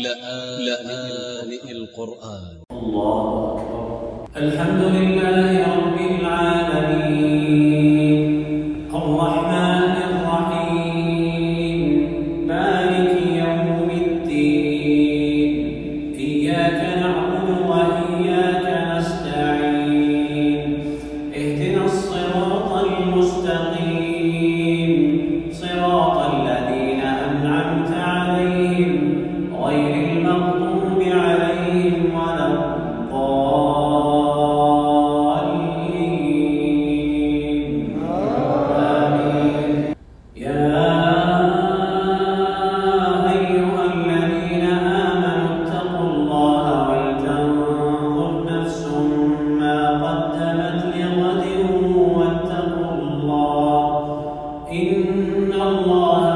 لآن لا القرآن. الله أكبر. الحمد لله رب العالمين. إن الله